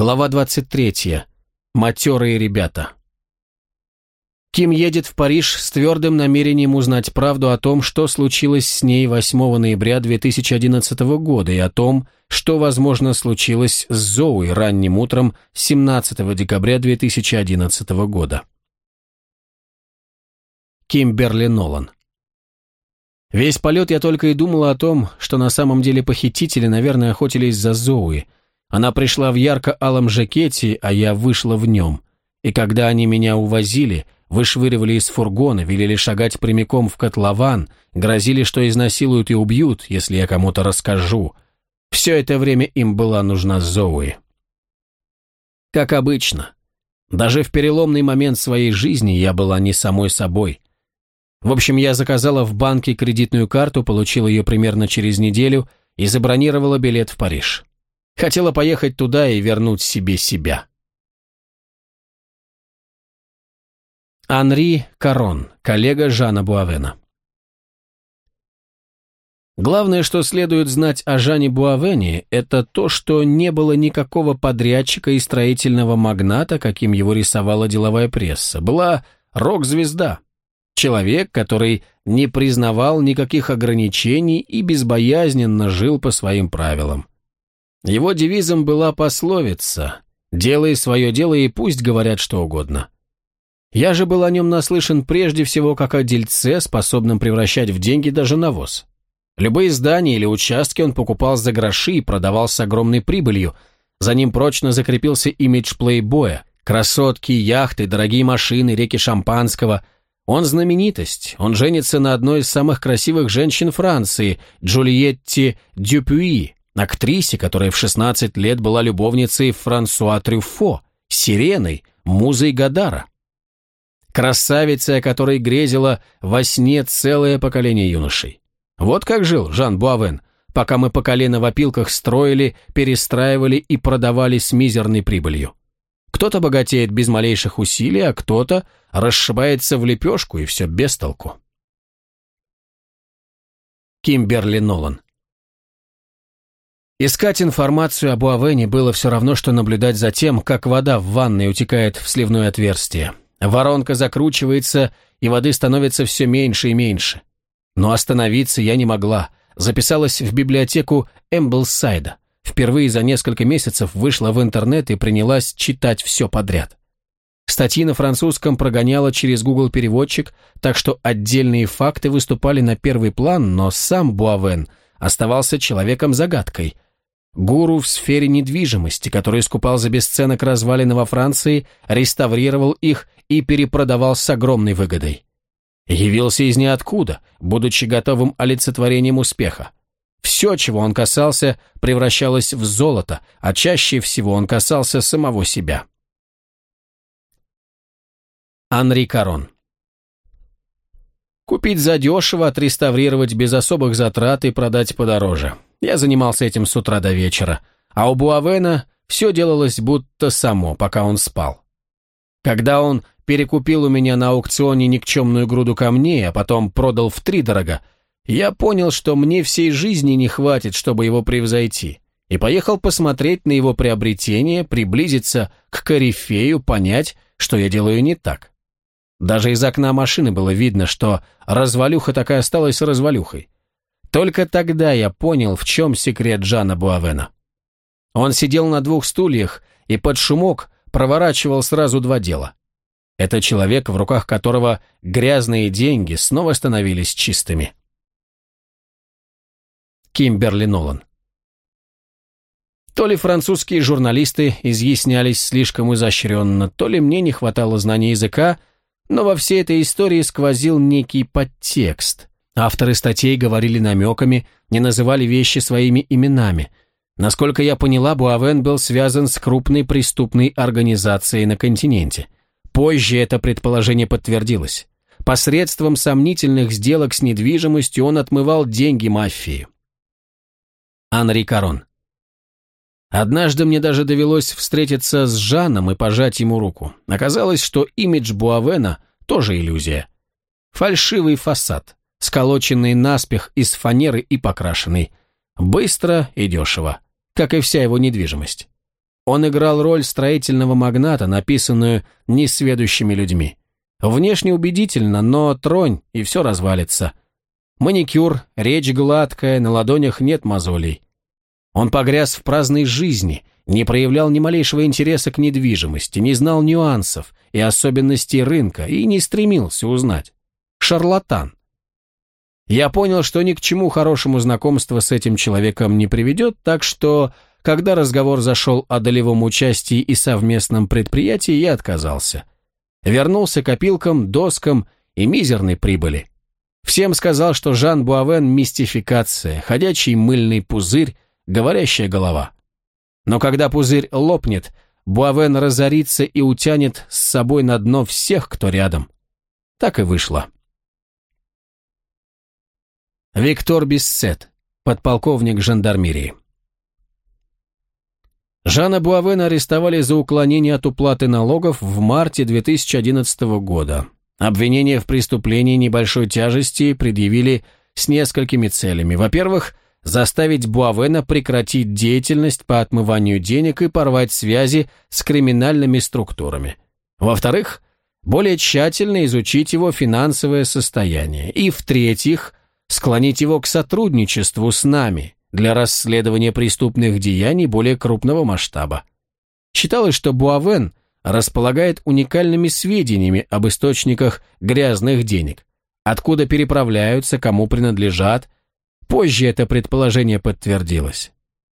Глава 23. Матерые ребята. Ким едет в Париж с твердым намерением узнать правду о том, что случилось с ней 8 ноября 2011 года и о том, что, возможно, случилось с Зоуи ранним утром 17 декабря 2011 года. Кимберли Нолан. Весь полет я только и думала о том, что на самом деле похитители, наверное, охотились за Зоуи – она пришла в ярко-алом жакете, а я вышла в нем. И когда они меня увозили, вышвыривали из фургона, велели шагать прямиком в котлован, грозили, что изнасилуют и убьют, если я кому-то расскажу. Все это время им была нужна Зоуи. Как обычно. Даже в переломный момент своей жизни я была не самой собой. В общем, я заказала в банке кредитную карту, получила ее примерно через неделю и забронировала билет в Париж. Хотела поехать туда и вернуть себе себя. Анри Карон, коллега Жана Буавена. Главное, что следует знать о Жане Буавене, это то, что не было никакого подрядчика и строительного магната, каким его рисовала деловая пресса. Была рок-звезда. Человек, который не признавал никаких ограничений и безбоязненно жил по своим правилам. Его девизом была пословица «Делай свое дело и пусть говорят что угодно». Я же был о нем наслышан прежде всего как о дельце, способном превращать в деньги даже навоз. Любые здания или участки он покупал за гроши и продавал с огромной прибылью. За ним прочно закрепился имидж плейбоя. Красотки, яхты, дорогие машины, реки шампанского. Он знаменитость. Он женится на одной из самых красивых женщин Франции, Джульетте Дюпюи, актрисе, которая в 16 лет была любовницей Франсуа Трюфо, сиреной, музой Гадара. Красавица, о которой грезило во сне целое поколение юношей. Вот как жил Жан Буавен, пока мы по колено в опилках строили, перестраивали и продавали с мизерной прибылью. Кто-то богатеет без малейших усилий, а кто-то расшибается в лепешку и все без толку. Кимберли Нолан Искать информацию об Уавене было все равно, что наблюдать за тем, как вода в ванной утекает в сливное отверстие. Воронка закручивается, и воды становится все меньше и меньше. Но остановиться я не могла. Записалась в библиотеку Эмблсайда. Впервые за несколько месяцев вышла в интернет и принялась читать все подряд. Статьи на французском прогоняла через Google переводчик так что отдельные факты выступали на первый план, но сам Буавен оставался человеком-загадкой – гуру в сфере недвижимости, который скупал за бесценок развалины во Франции, реставрировал их и перепродавал с огромной выгодой. Явился из ниоткуда, будучи готовым олицетворением успеха. Все, чего он касался, превращалось в золото, а чаще всего он касался самого себя. Анри Карон Купить задешево, отреставрировать без особых затрат и продать подороже – я занимался этим с утра до вечера, а у Буавена все делалось будто само, пока он спал. Когда он перекупил у меня на аукционе никчемную груду камней, а потом продал втридорога, я понял, что мне всей жизни не хватит, чтобы его превзойти, и поехал посмотреть на его приобретение, приблизиться к корифею, понять, что я делаю не так. Даже из окна машины было видно, что развалюха такая осталась развалюхой. Только тогда я понял, в чем секрет Жана Буавена. Он сидел на двух стульях и под шумок проворачивал сразу два дела. Это человек, в руках которого грязные деньги снова становились чистыми. Кимберли Нолан То ли французские журналисты изъяснялись слишком изощренно, то ли мне не хватало знания языка, но во всей этой истории сквозил некий подтекст – Авторы статей говорили намеками, не называли вещи своими именами. Насколько я поняла, Буавен был связан с крупной преступной организацией на континенте. Позже это предположение подтвердилось. Посредством сомнительных сделок с недвижимостью он отмывал деньги мафии. Анри Карон. Однажды мне даже довелось встретиться с Жаном и пожать ему руку. Оказалось, что имидж Буавена тоже иллюзия. Фальшивый фасад сколоченный наспех из фанеры и покрашенный. Быстро и дешево, как и вся его недвижимость. Он играл роль строительного магната, написанную несведущими людьми. Внешне убедительно, но тронь, и все развалится. Маникюр, речь гладкая, на ладонях нет мозолей. Он погряз в праздной жизни, не проявлял ни малейшего интереса к недвижимости, не знал нюансов и особенностей рынка и не стремился узнать. Шарлатан. Я понял, что ни к чему хорошему знакомство с этим человеком не приведет, так что, когда разговор зашел о долевом участии и совместном предприятии, я отказался. Вернулся к опилкам, доскам и мизерной прибыли. Всем сказал, что Жан Буавен – мистификация, ходячий мыльный пузырь, говорящая голова. Но когда пузырь лопнет, Буавен разорится и утянет с собой на дно всех, кто рядом. Так и вышло. Виктор Биссет, подполковник жандармерии. Жана Буавена арестовали за уклонение от уплаты налогов в марте 2011 года. Обвинение в преступлении небольшой тяжести предъявили с несколькими целями. Во-первых, заставить Буавена прекратить деятельность по отмыванию денег и порвать связи с криминальными структурами. Во-вторых, более тщательно изучить его финансовое состояние. И в-третьих, склонить его к сотрудничеству с нами для расследования преступных деяний более крупного масштаба. Считалось, что Буавен располагает уникальными сведениями об источниках грязных денег, откуда переправляются, кому принадлежат. Позже это предположение подтвердилось.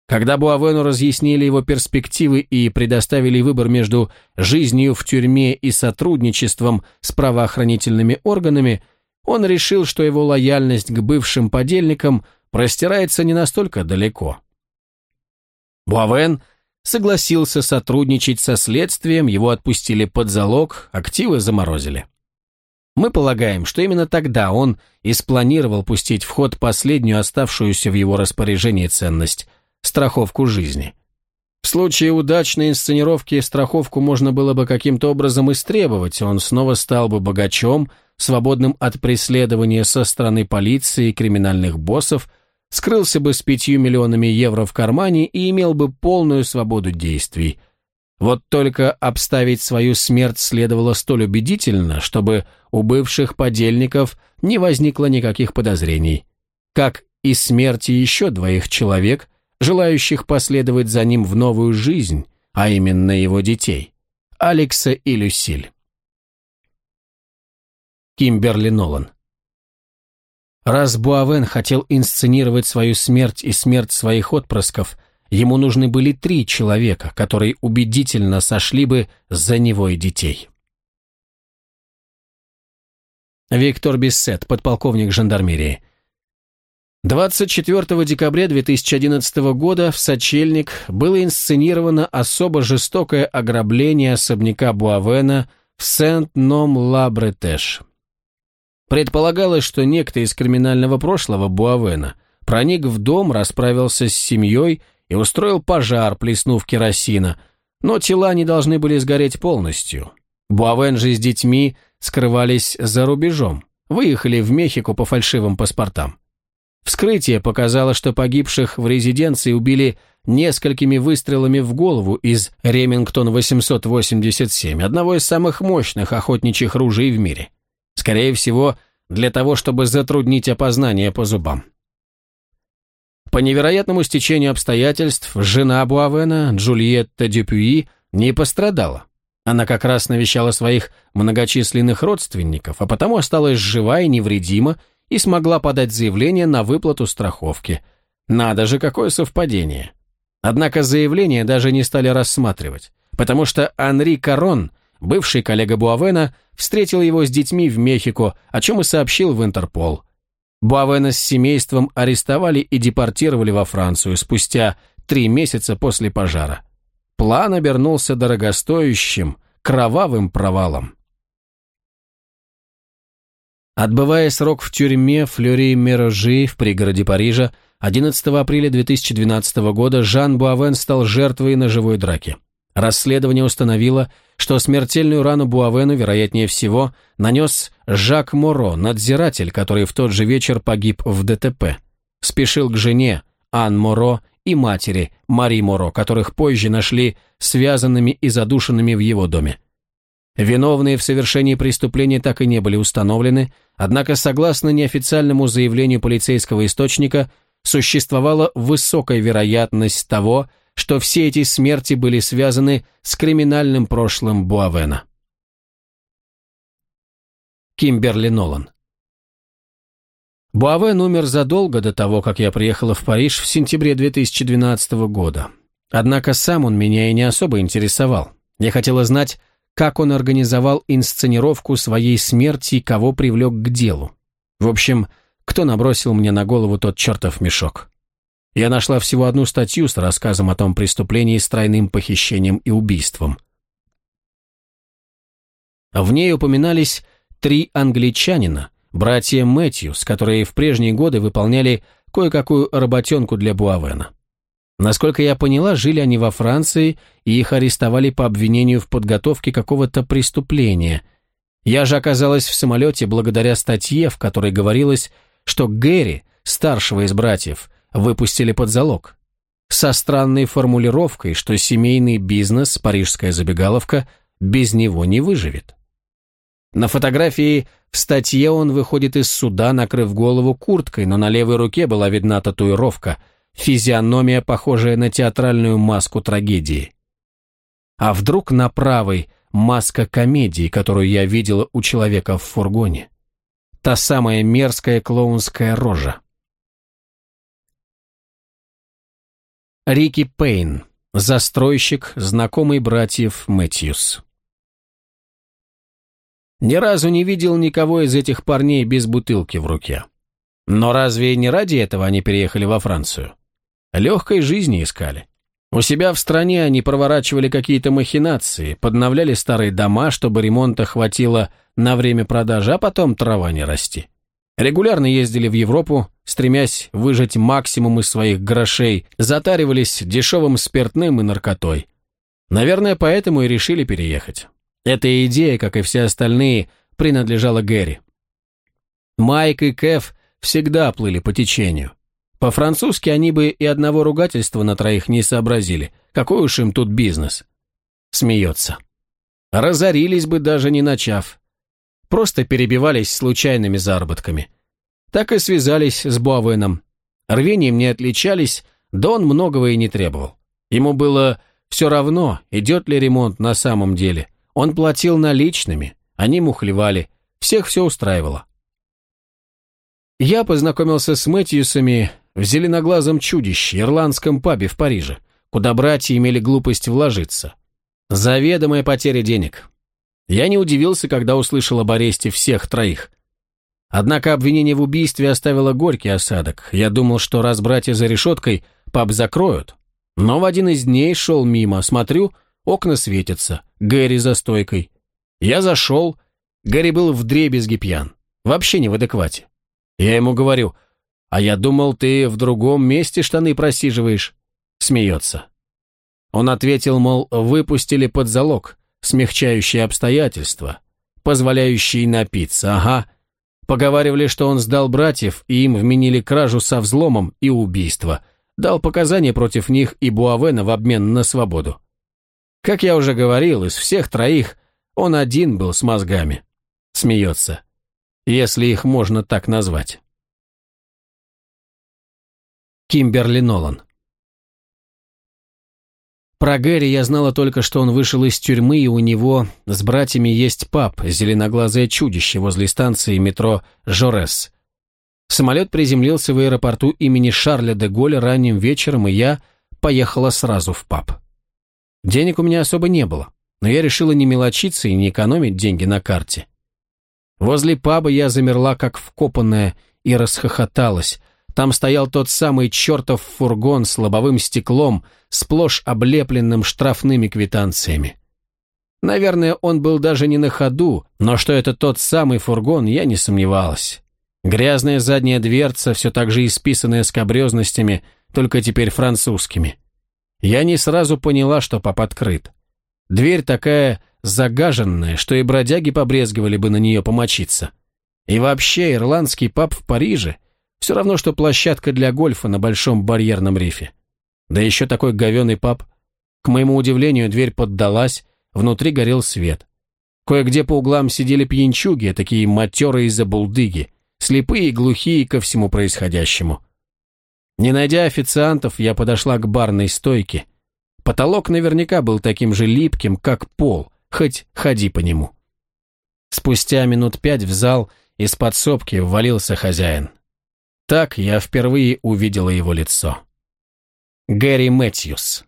Когда Буавену разъяснили его перспективы и предоставили выбор между жизнью в тюрьме и сотрудничеством с правоохранительными органами – он решил, что его лояльность к бывшим подельникам простирается не настолько далеко. Буавен согласился сотрудничать со следствием, его отпустили под залог, активы заморозили. Мы полагаем, что именно тогда он и спланировал пустить в ход последнюю оставшуюся в его распоряжении ценность – страховку жизни. В случае удачной инсценировки страховку можно было бы каким-то образом истребовать, он снова стал бы богачом – свободным от преследования со стороны полиции и криминальных боссов, скрылся бы с пятью миллионами евро в кармане и имел бы полную свободу действий. Вот только обставить свою смерть следовало столь убедительно, чтобы у бывших подельников не возникло никаких подозрений. Как и смерти еще двоих человек, желающих последовать за ним в новую жизнь, а именно его детей, Алекса и Люсиль. Кимберли Нолан. Раз Буавен хотел инсценировать свою смерть и смерть своих отпрысков, ему нужны были три человека, которые убедительно сошли бы за него и детей. Виктор Биссет, подполковник жандармерии. 24 декабря 2011 года в Сочельник было инсценировано особо жестокое ограбление особняка Буавена в Сент-Ном-Ла-Бретеш. Предполагалось, что некто из криминального прошлого Буавена проник в дом, расправился с семьей и устроил пожар, плеснув керосина, но тела не должны были сгореть полностью. Буавен же с детьми скрывались за рубежом, выехали в Мехико по фальшивым паспортам. Вскрытие показало, что погибших в резиденции убили несколькими выстрелами в голову из «Ремингтон-887», одного из самых мощных охотничьих ружей в мире. Скорее всего, для того, чтобы затруднить опознание по зубам. По невероятному стечению обстоятельств, жена Буавена, Джульетта Дюпюи, не пострадала. Она как раз навещала своих многочисленных родственников, а потому осталась жива и невредима и смогла подать заявление на выплату страховки. Надо же, какое совпадение. Однако заявление даже не стали рассматривать, потому что Анри Карон, Бывший коллега Буавена встретил его с детьми в Мехико, о чем и сообщил в Интерпол. Буавена с семейством арестовали и депортировали во Францию спустя три месяца после пожара. План обернулся дорогостоящим, кровавым провалом. Отбывая срок в тюрьме Флюри Миражи в пригороде Парижа, 11 апреля 2012 года Жан Буавен стал жертвой ножевой драки. Расследование установило, что смертельную рану Буавену, вероятнее всего, нанес Жак Моро, надзиратель, который в тот же вечер погиб в ДТП. Спешил к жене, Ан Моро, и матери, Мари Моро, которых позже нашли связанными и задушенными в его доме. Виновные в совершении преступления так и не были установлены, однако, согласно неофициальному заявлению полицейского источника, существовала высокая вероятность того, что все эти смерти были связаны с криминальным прошлым Буавена. Кимберли Нолан Буавен умер задолго до того, как я приехала в Париж в сентябре 2012 года. Однако сам он меня и не особо интересовал. Я хотела знать, как он организовал инсценировку своей смерти и кого привлек к делу. В общем, кто набросил мне на голову тот чертов мешок. Я нашла всего одну статью с рассказом о том преступлении с тройным похищением и убийством. В ней упоминались три англичанина, братья Мэтьюс, которые в прежние годы выполняли кое-какую работенку для Буавена. Насколько я поняла, жили они во Франции, и их арестовали по обвинению в подготовке какого-то преступления. Я же оказалась в самолете благодаря статье, в которой говорилось, что Гэри, старшего из братьев, выпустили под залог. Со странной формулировкой, что семейный бизнес, парижская забегаловка, без него не выживет. На фотографии в статье он выходит из суда, накрыв голову курткой, но на левой руке была видна татуировка, физиономия, похожая на театральную маску трагедии. А вдруг на правой маска комедии, которую я видела у человека в фургоне? Та самая мерзкая клоунская рожа. Рики Пейн, застройщик, знакомый братьев Мэтьюс. Ни разу не видел никого из этих парней без бутылки в руке. Но разве не ради этого они переехали во Францию? Легкой жизни искали. У себя в стране они проворачивали какие-то махинации, подновляли старые дома, чтобы ремонта хватило на время продажи, а потом трава не расти. Регулярно ездили в Европу, стремясь выжать максимум из своих грошей, затаривались дешевым спиртным и наркотой. Наверное, поэтому и решили переехать. Эта идея, как и все остальные, принадлежала Гэри. Майк и Кэф всегда плыли по течению. По-французски они бы и одного ругательства на троих не сообразили. Какой уж им тут бизнес? Смеется. Разорились бы, даже не начав. Просто перебивались случайными заработками. Так и связались с Буавеном. Рвением не отличались, да он многого и не требовал. Ему было все равно, идет ли ремонт на самом деле. Он платил наличными, они мухлевали, всех все устраивало. Я познакомился с Мэтьюсами в зеленоглазом чудище, ирландском пабе в Париже, куда братья имели глупость вложиться. Заведомая потеря денег. Я не удивился, когда услышал об аресте всех троих. Однако обвинение в убийстве оставило горький осадок. Я думал, что раз братья за решеткой, пап закроют. Но в один из дней шел мимо, смотрю, окна светятся, Гэри за стойкой. Я зашел, Гэри был в дребезги пьян, вообще не в адеквате. Я ему говорю, а я думал, ты в другом месте штаны просиживаешь. Смеется. Он ответил, мол, выпустили под залог смягчающие обстоятельства, позволяющие напиться, ага. Поговаривали, что он сдал братьев, и им вменили кражу со взломом и убийство. Дал показания против них и Буавена в обмен на свободу. Как я уже говорил, из всех троих он один был с мозгами. Смеется. Если их можно так назвать. Кимберли Нолан про Гэри я знала только, что он вышел из тюрьмы, и у него с братьями есть пап, зеленоглазое чудище возле станции метро Жорес. Самолет приземлился в аэропорту имени Шарля де Голля ранним вечером, и я поехала сразу в паб. Денег у меня особо не было, но я решила не мелочиться и не экономить деньги на карте. Возле паба я замерла, как вкопанная, и расхохоталась, там стоял тот самый чертов фургон с лобовым стеклом, сплошь облепленным штрафными квитанциями. Наверное, он был даже не на ходу, но что это тот самый фургон, я не сомневалась. Грязная задняя дверца, все так же исписанная скобрезностями, только теперь французскими. Я не сразу поняла, что пап открыт. Дверь такая загаженная, что и бродяги побрезговали бы на нее помочиться. И вообще, ирландский паб в Париже — все равно, что площадка для гольфа на большом барьерном рифе. Да еще такой говеный паб. К моему удивлению, дверь поддалась, внутри горел свет. Кое-где по углам сидели пьянчуги, такие матерые забулдыги, слепые и глухие ко всему происходящему. Не найдя официантов, я подошла к барной стойке. Потолок наверняка был таким же липким, как пол, хоть ходи по нему. Спустя минут пять в зал из подсобки ввалился хозяин. Так я впервые увидела его лицо. Гэри Мэтьюс.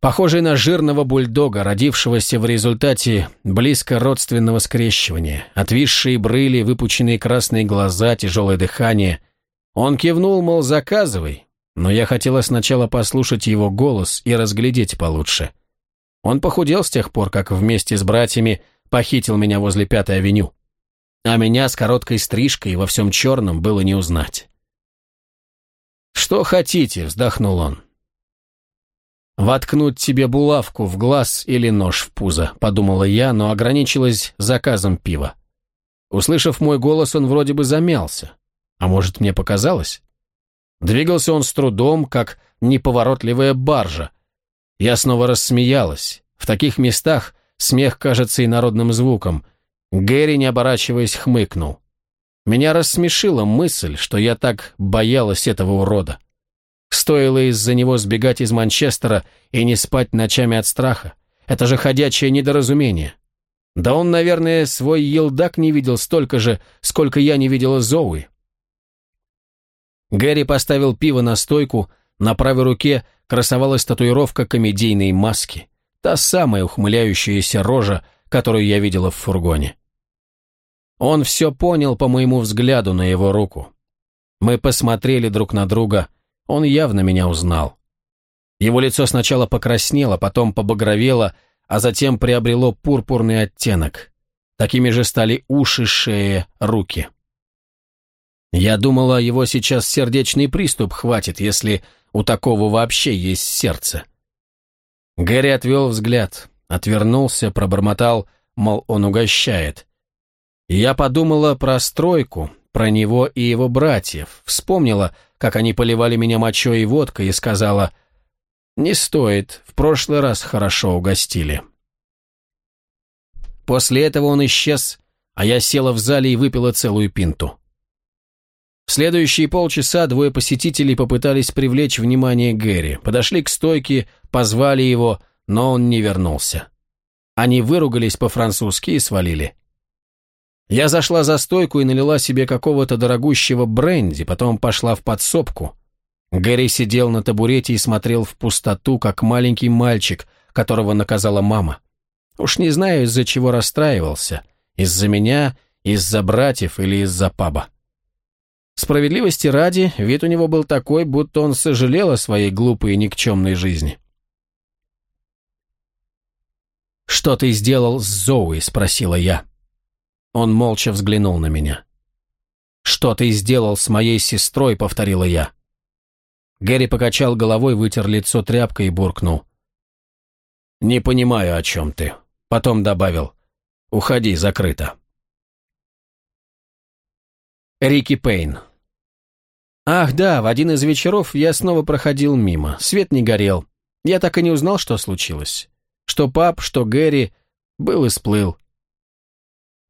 Похожий на жирного бульдога, родившегося в результате близко родственного скрещивания, отвисшие брыли, выпученные красные глаза, тяжелое дыхание. Он кивнул, мол, заказывай, но я хотела сначала послушать его голос и разглядеть получше. Он похудел с тех пор, как вместе с братьями похитил меня возле Пятой авеню а меня с короткой стрижкой во всем черном было не узнать. «Что хотите?» — вздохнул он. «Воткнуть тебе булавку в глаз или нож в пузо», — подумала я, но ограничилась заказом пива. Услышав мой голос, он вроде бы замялся. А может, мне показалось? Двигался он с трудом, как неповоротливая баржа. Я снова рассмеялась. В таких местах смех кажется и народным звуком — Гэри, не оборачиваясь, хмыкнул. Меня рассмешила мысль, что я так боялась этого урода. Стоило из-за него сбегать из Манчестера и не спать ночами от страха. Это же ходячее недоразумение. Да он, наверное, свой елдак не видел столько же, сколько я не видела Зоуи. Гэри поставил пиво на стойку, на правой руке красовалась татуировка комедийной маски, та самая ухмыляющаяся рожа, которую я видела в фургоне. Он все понял по моему взгляду на его руку. Мы посмотрели друг на друга, он явно меня узнал. Его лицо сначала покраснело, потом побагровело, а затем приобрело пурпурный оттенок. Такими же стали уши, шея, руки. Я думала, его сейчас сердечный приступ хватит, если у такого вообще есть сердце. Гэри отвел взгляд, отвернулся, пробормотал, мол, он угощает. Я подумала про стройку, про него и его братьев, вспомнила, как они поливали меня мочой и водкой и сказала «Не стоит, в прошлый раз хорошо угостили». После этого он исчез, а я села в зале и выпила целую пинту. В следующие полчаса двое посетителей попытались привлечь внимание Гэри, подошли к стойке, позвали его, но он не вернулся. Они выругались по-французски и свалили. Я зашла за стойку и налила себе какого-то дорогущего бренди, потом пошла в подсобку. Гэри сидел на табурете и смотрел в пустоту, как маленький мальчик, которого наказала мама. Уж не знаю, из-за чего расстраивался. Из-за меня, из-за братьев или из-за паба. Справедливости ради, вид у него был такой, будто он сожалел о своей глупой и никчемной жизни. «Что ты сделал с Зоуи?» — спросила я. Он молча взглянул на меня. «Что ты сделал с моей сестрой?» — повторила я. Гэри покачал головой, вытер лицо тряпкой и буркнул. «Не понимаю, о чем ты». Потом добавил. «Уходи, закрыто». Рики Пейн. Ах да, в один из вечеров я снова проходил мимо. Свет не горел. Я так и не узнал, что случилось. Что пап, что Гэри. Был и сплыл.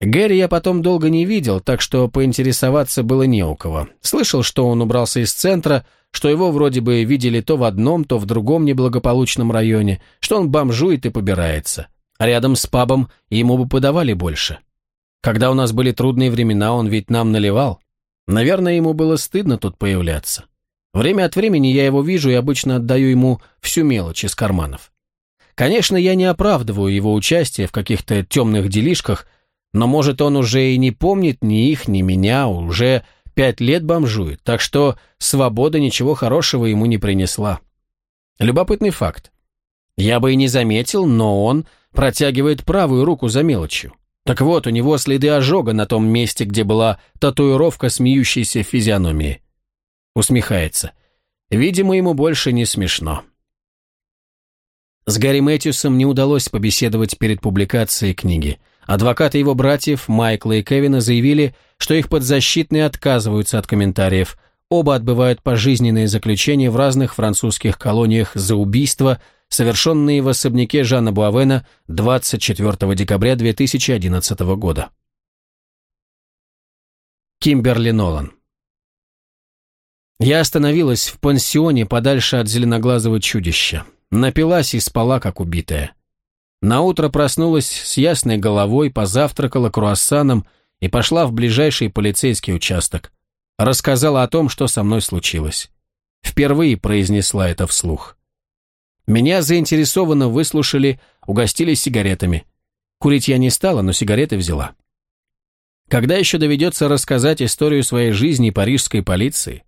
Гэри я потом долго не видел, так что поинтересоваться было не у кого. Слышал, что он убрался из центра, что его вроде бы видели то в одном, то в другом неблагополучном районе, что он бомжует и побирается. А рядом с пабом ему бы подавали больше. Когда у нас были трудные времена, он ведь нам наливал. Наверное, ему было стыдно тут появляться. Время от времени я его вижу и обычно отдаю ему всю мелочь из карманов. Конечно, я не оправдываю его участие в каких-то темных делишках – но, может, он уже и не помнит ни их, ни меня, а уже пять лет бомжует, так что свобода ничего хорошего ему не принесла. Любопытный факт. Я бы и не заметил, но он протягивает правую руку за мелочью. Так вот, у него следы ожога на том месте, где была татуировка смеющейся физиономии. Усмехается. Видимо, ему больше не смешно. С Гарри Мэтьюсом не удалось побеседовать перед публикацией книги – Адвокаты его братьев, Майкла и Кевина, заявили, что их подзащитные отказываются от комментариев. Оба отбывают пожизненные заключения в разных французских колониях за убийство, совершенные в особняке Жанна Буавена 24 декабря 2011 года. Кимберли Нолан Я остановилась в пансионе подальше от зеленоглазого чудища. Напилась и спала, как убитая. Наутро проснулась с ясной головой, позавтракала круассаном и пошла в ближайший полицейский участок. Рассказала о том, что со мной случилось. Впервые произнесла это вслух. Меня заинтересованно выслушали, угостили сигаретами. Курить я не стала, но сигареты взяла. Когда еще доведется рассказать историю своей жизни парижской полиции?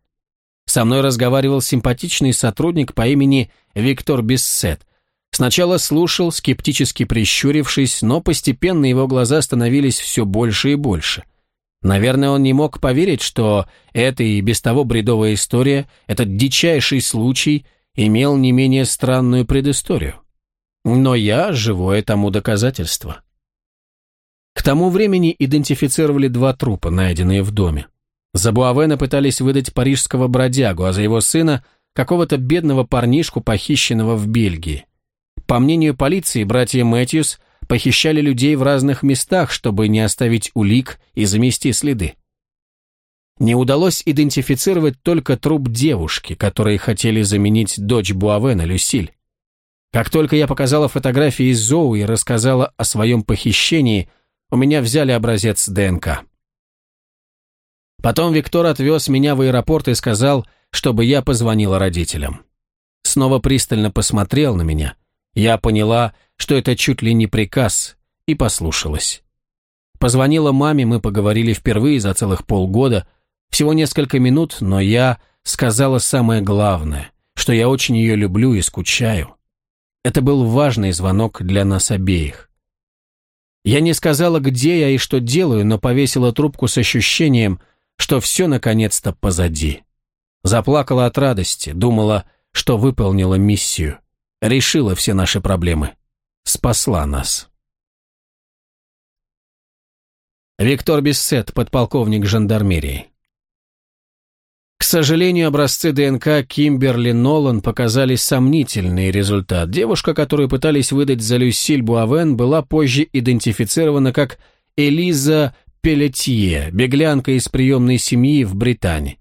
Со мной разговаривал симпатичный сотрудник по имени Виктор Биссет, Сначала слушал, скептически прищурившись, но постепенно его глаза становились все больше и больше. Наверное, он не мог поверить, что эта и без того бредовая история, этот дичайший случай, имел не менее странную предысторию. Но я живое тому доказательство. К тому времени идентифицировали два трупа, найденные в доме. За Буавена пытались выдать парижского бродягу, а за его сына – какого-то бедного парнишку, похищенного в Бельгии. По мнению полиции, братья Мэтьюс похищали людей в разных местах, чтобы не оставить улик и замести следы. Не удалось идентифицировать только труп девушки, которые хотели заменить дочь Буавена, Люсиль. Как только я показала фотографии Зоу и рассказала о своем похищении, у меня взяли образец ДНК. Потом Виктор отвез меня в аэропорт и сказал, чтобы я позвонила родителям. Снова пристально посмотрел на меня, я поняла, что это чуть ли не приказ, и послушалась. Позвонила маме, мы поговорили впервые за целых полгода, всего несколько минут, но я сказала самое главное, что я очень ее люблю и скучаю. Это был важный звонок для нас обеих. Я не сказала, где я и что делаю, но повесила трубку с ощущением, что все наконец-то позади. Заплакала от радости, думала, что выполнила миссию решила все наши проблемы, спасла нас. Виктор Бессет, подполковник жандармерии. К сожалению, образцы ДНК Кимберли Нолан показали сомнительный результат. Девушка, которую пытались выдать за Люсиль Буавен, была позже идентифицирована как Элиза Пелетье, беглянка из приемной семьи в Британии.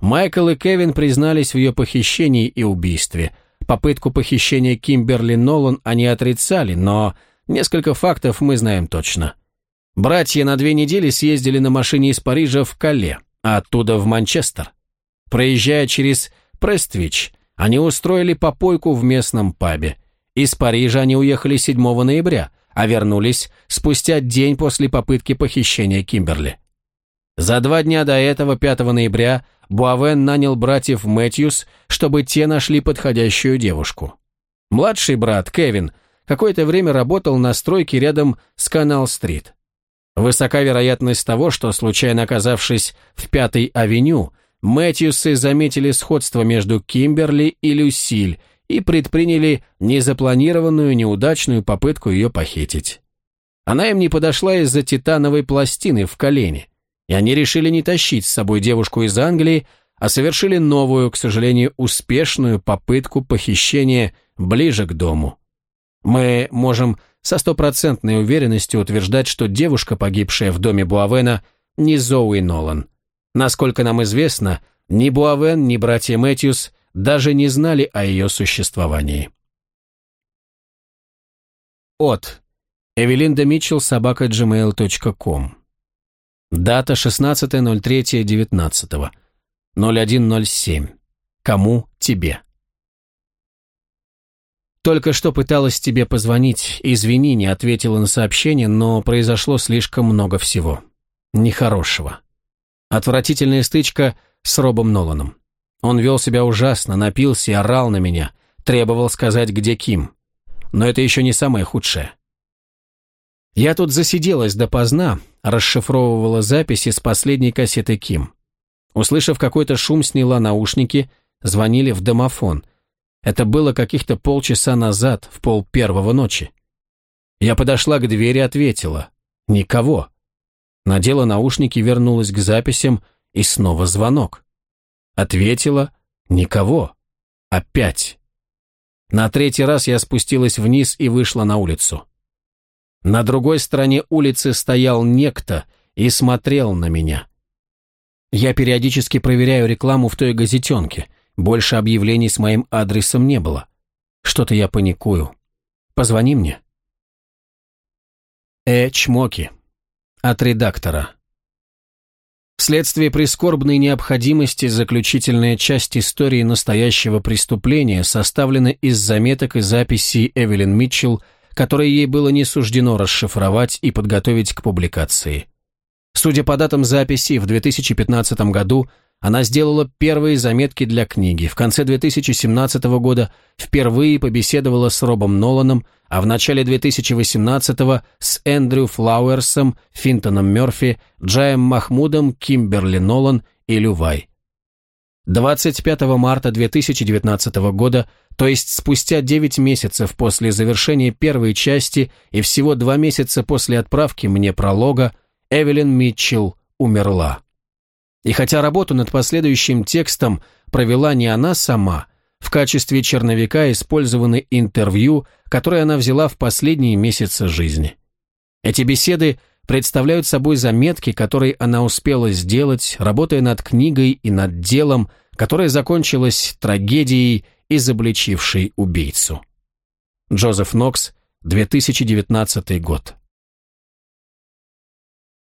Майкл и Кевин признались в ее похищении и убийстве – Попытку похищения Кимберли Нолан они отрицали, но несколько фактов мы знаем точно. Братья на две недели съездили на машине из Парижа в Кале, а оттуда в Манчестер. Проезжая через Прествич, они устроили попойку в местном пабе. Из Парижа они уехали 7 ноября, а вернулись спустя день после попытки похищения Кимберли. За два дня до этого, 5 ноября, Буавен нанял братьев Мэтьюс, чтобы те нашли подходящую девушку. Младший брат, Кевин, какое-то время работал на стройке рядом с Канал-стрит. Высока вероятность того, что, случайно оказавшись в Пятой авеню, Мэтьюсы заметили сходство между Кимберли и Люсиль и предприняли незапланированную неудачную попытку ее похитить. Она им не подошла из-за титановой пластины в колене и они решили не тащить с собой девушку из Англии, а совершили новую, к сожалению, успешную попытку похищения ближе к дому. Мы можем со стопроцентной уверенностью утверждать, что девушка, погибшая в доме Буавена, не Зоуи Нолан. Насколько нам известно, ни Буавен, ни братья Мэтьюс даже не знали о ее существовании. От. Эвелинда Митчелл, собака gmail.com Дата 16.03.19. 01.07. Кому тебе? Только что пыталась тебе позвонить. Извини, не ответила на сообщение, но произошло слишком много всего. Нехорошего. Отвратительная стычка с Робом Ноланом. Он вел себя ужасно, напился и орал на меня, требовал сказать, где Ким. Но это еще не самое худшее. Я тут засиделась допоздна, расшифровывала записи с последней кассеты Ким. Услышав какой-то шум, сняла наушники, звонили в домофон. Это было каких-то полчаса назад, в пол первого ночи. Я подошла к двери ответила. Никого. Надела наушники, вернулась к записям, и снова звонок. Ответила. Никого. Опять. На третий раз я спустилась вниз и вышла на улицу. На другой стороне улицы стоял некто и смотрел на меня. Я периодически проверяю рекламу в той газетенке. Больше объявлений с моим адресом не было. Что-то я паникую. Позвони мне. Э, чмоки. От редактора. Вследствие прискорбной необходимости заключительная часть истории настоящего преступления составлена из заметок и записей Эвелин Митчелл которое ей было не суждено расшифровать и подготовить к публикации. Судя по датам записи, в 2015 году она сделала первые заметки для книги. В конце 2017 года впервые побеседовала с Робом Ноланом, а в начале 2018 с Эндрю Флауэрсом, Финтоном Мёрфи, Джаем Махмудом, Кимберли Нолан и Лювай. 25 марта 2019 года, то есть спустя 9 месяцев после завершения первой части и всего 2 месяца после отправки мне пролога, Эвелин Митчелл умерла. И хотя работу над последующим текстом провела не она сама, в качестве черновика использованы интервью, которые она взяла в последние месяцы жизни. Эти беседы представляют собой заметки, которые она успела сделать, работая над книгой и над делом, которое закончилось трагедией, изобличившей убийцу. Джозеф Нокс, 2019 год.